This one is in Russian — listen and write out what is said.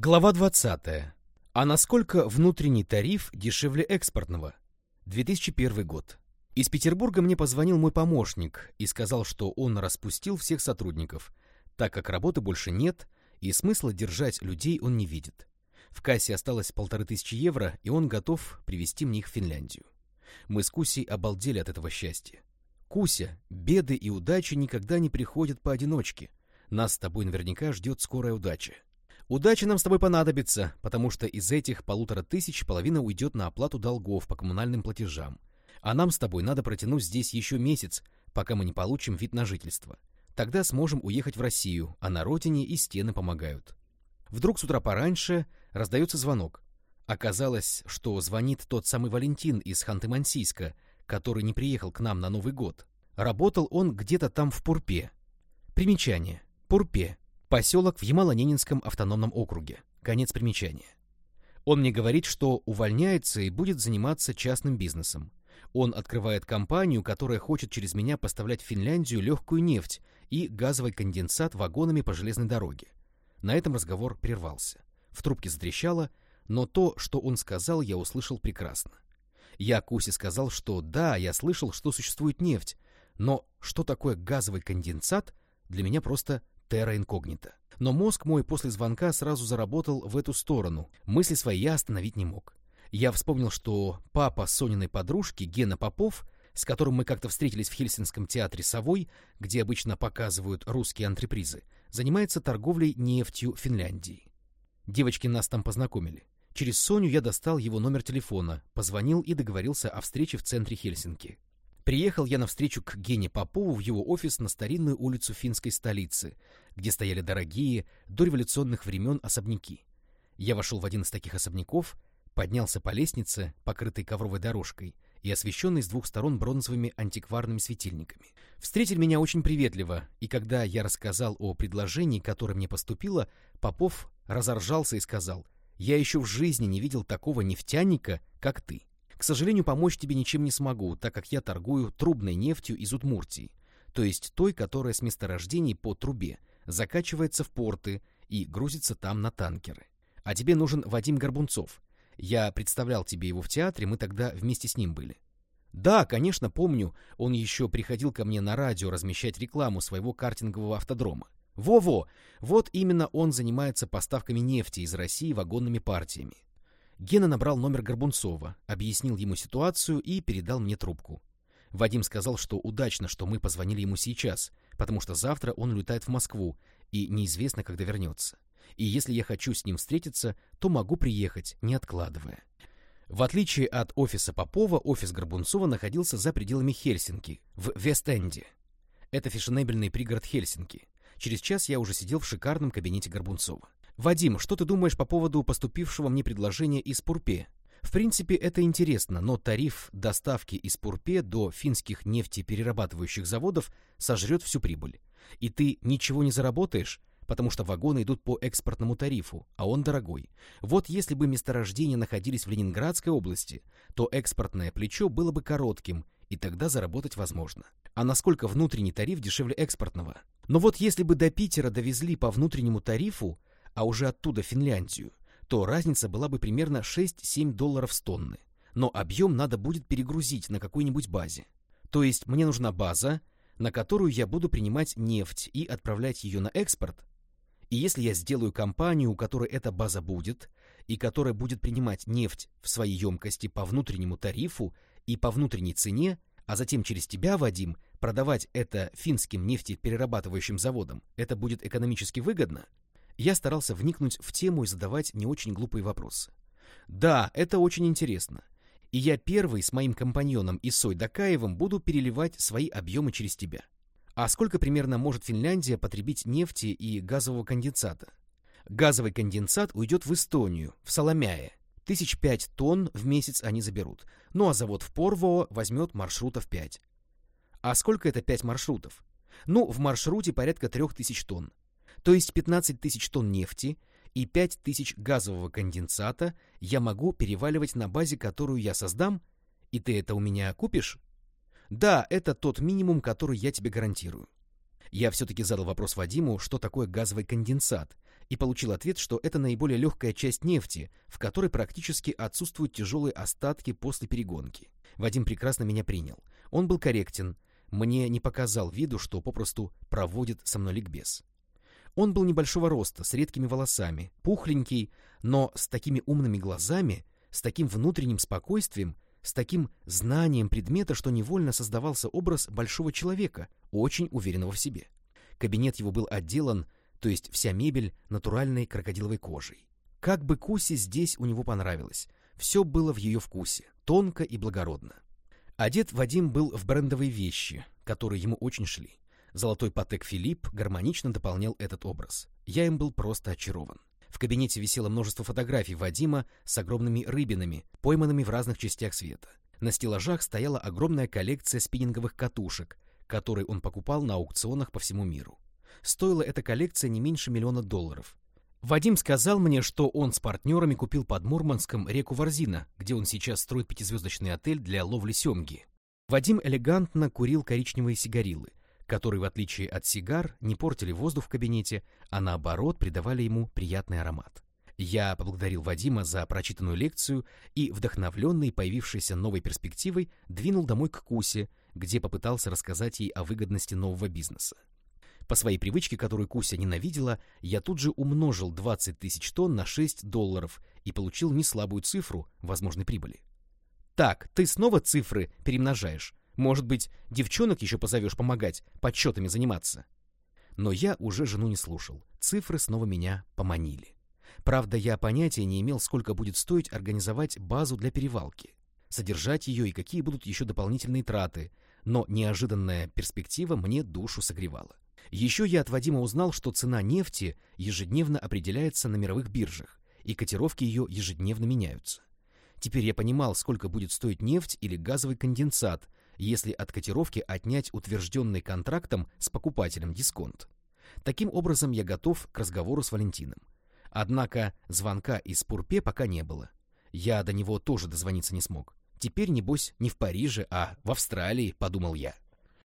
Глава 20. А насколько внутренний тариф дешевле экспортного? 2001 год. Из Петербурга мне позвонил мой помощник и сказал, что он распустил всех сотрудников, так как работы больше нет и смысла держать людей он не видит. В кассе осталось полторы тысячи евро, и он готов привезти мне их в Финляндию. Мы с Кусей обалдели от этого счастья. Куся, беды и удачи никогда не приходят поодиночке. Нас с тобой наверняка ждет скорая удача. Удача нам с тобой понадобится, потому что из этих полутора тысяч половина уйдет на оплату долгов по коммунальным платежам. А нам с тобой надо протянуть здесь еще месяц, пока мы не получим вид на жительство. Тогда сможем уехать в Россию, а на родине и стены помогают. Вдруг с утра пораньше раздается звонок. Оказалось, что звонит тот самый Валентин из Ханты-Мансийска, который не приехал к нам на Новый год. Работал он где-то там в Пурпе. Примечание. Пурпе Поселок в Ямало-Ненецком автономном округе. Конец примечания. Он мне говорит, что увольняется и будет заниматься частным бизнесом. Он открывает компанию, которая хочет через меня поставлять в Финляндию легкую нефть и газовый конденсат вагонами по железной дороге. На этом разговор прервался. В трубке затрещало, но то, что он сказал, я услышал прекрасно. Я Кусе сказал, что да, я слышал, что существует нефть, но что такое газовый конденсат, для меня просто терра инкогнито. Но мозг мой после звонка сразу заработал в эту сторону. Мысли свои я остановить не мог. Я вспомнил, что папа Сониной подружки, Гена Попов, с которым мы как-то встретились в Хельсинском театре «Совой», где обычно показывают русские антрепризы, занимается торговлей нефтью Финляндии. Девочки нас там познакомили. Через Соню я достал его номер телефона, позвонил и договорился о встрече в центре Хельсинки. Приехал я навстречу к Гене Попову в его офис на старинную улицу финской столицы, где стояли дорогие, дореволюционных времен особняки. Я вошел в один из таких особняков, поднялся по лестнице, покрытой ковровой дорожкой, и освещенной с двух сторон бронзовыми антикварными светильниками. Встретили меня очень приветливо, и когда я рассказал о предложении, которое мне поступило, Попов разоржался и сказал, «Я еще в жизни не видел такого нефтяника, как ты». К сожалению, помочь тебе ничем не смогу, так как я торгую трубной нефтью из Удмуртии, то есть той, которая с месторождений по трубе закачивается в порты и грузится там на танкеры. А тебе нужен Вадим Горбунцов. Я представлял тебе его в театре, мы тогда вместе с ним были. Да, конечно, помню, он еще приходил ко мне на радио размещать рекламу своего картингового автодрома. Во-во! Вот именно он занимается поставками нефти из России вагонными партиями. Гена набрал номер Горбунцова, объяснил ему ситуацию и передал мне трубку. Вадим сказал, что удачно, что мы позвонили ему сейчас, потому что завтра он улетает в Москву, и неизвестно, когда вернется. И если я хочу с ним встретиться, то могу приехать, не откладывая. В отличие от офиса Попова, офис Горбунцова находился за пределами Хельсинки, в Вест-Энде. Это фешенебельный пригород Хельсинки. Через час я уже сидел в шикарном кабинете Горбунцова. «Вадим, что ты думаешь по поводу поступившего мне предложения из Пурпе?» В принципе, это интересно, но тариф доставки из Пурпе до финских нефтеперерабатывающих заводов сожрет всю прибыль. И ты ничего не заработаешь, потому что вагоны идут по экспортному тарифу, а он дорогой. Вот если бы месторождения находились в Ленинградской области, то экспортное плечо было бы коротким, и тогда заработать возможно. А насколько внутренний тариф дешевле экспортного? Но вот если бы до Питера довезли по внутреннему тарифу, а уже оттуда Финляндию, то разница была бы примерно 6-7 долларов с тонны. Но объем надо будет перегрузить на какой-нибудь базе. То есть мне нужна база, на которую я буду принимать нефть и отправлять ее на экспорт. И если я сделаю компанию, у которой эта база будет, и которая будет принимать нефть в своей емкости по внутреннему тарифу и по внутренней цене, а затем через тебя, Вадим, продавать это финским нефтеперерабатывающим заводам, это будет экономически выгодно? Я старался вникнуть в тему и задавать не очень глупые вопросы. Да, это очень интересно. И я первый с моим компаньоном Исой Дакаевым буду переливать свои объемы через тебя. А сколько примерно может Финляндия потребить нефти и газового конденсата? Газовый конденсат уйдет в Эстонию, в Соломяе. Тысяч пять тонн в месяц они заберут. Ну а завод в Порво возьмет маршрутов пять. А сколько это пять маршрутов? Ну, в маршруте порядка трех тысяч тонн. То есть 15 тысяч тонн нефти и 5 тысяч газового конденсата я могу переваливать на базе, которую я создам, и ты это у меня купишь? Да, это тот минимум, который я тебе гарантирую. Я все-таки задал вопрос Вадиму, что такое газовый конденсат, и получил ответ, что это наиболее легкая часть нефти, в которой практически отсутствуют тяжелые остатки после перегонки. Вадим прекрасно меня принял. Он был корректен, мне не показал виду, что попросту проводит со мной ликбез. Он был небольшого роста, с редкими волосами, пухленький, но с такими умными глазами, с таким внутренним спокойствием, с таким знанием предмета, что невольно создавался образ большого человека, очень уверенного в себе. Кабинет его был отделан, то есть вся мебель, натуральной крокодиловой кожей. Как бы Кусе здесь у него понравилось. Все было в ее вкусе, тонко и благородно. Одет Вадим был в брендовые вещи, которые ему очень шли. Золотой Патек Филипп гармонично дополнял этот образ. Я им был просто очарован. В кабинете висело множество фотографий Вадима с огромными рыбинами, пойманными в разных частях света. На стеллажах стояла огромная коллекция спиннинговых катушек, которые он покупал на аукционах по всему миру. Стоила эта коллекция не меньше миллиона долларов. Вадим сказал мне, что он с партнерами купил под Мурманском реку Варзина, где он сейчас строит пятизвездочный отель для ловли семги. Вадим элегантно курил коричневые сигарилы, которые, в отличие от сигар, не портили воздух в кабинете, а наоборот придавали ему приятный аромат. Я поблагодарил Вадима за прочитанную лекцию и, вдохновленный появившейся новой перспективой, двинул домой к Кусе, где попытался рассказать ей о выгодности нового бизнеса. По своей привычке, которую Куся ненавидела, я тут же умножил 20 тысяч тонн на 6 долларов и получил неслабую цифру возможной прибыли. «Так, ты снова цифры перемножаешь. Может быть, девчонок еще позовешь помогать, подсчетами заниматься. Но я уже жену не слушал. Цифры снова меня поманили. Правда, я понятия не имел, сколько будет стоить организовать базу для перевалки, содержать ее и какие будут еще дополнительные траты, но неожиданная перспектива мне душу согревала. Еще я от Вадима узнал, что цена нефти ежедневно определяется на мировых биржах, и котировки ее ежедневно меняются. Теперь я понимал, сколько будет стоить нефть или газовый конденсат, если от котировки отнять утвержденный контрактом с покупателем дисконт. Таким образом, я готов к разговору с Валентином. Однако звонка из Пурпе пока не было. Я до него тоже дозвониться не смог. Теперь, небось, не в Париже, а в Австралии, подумал я.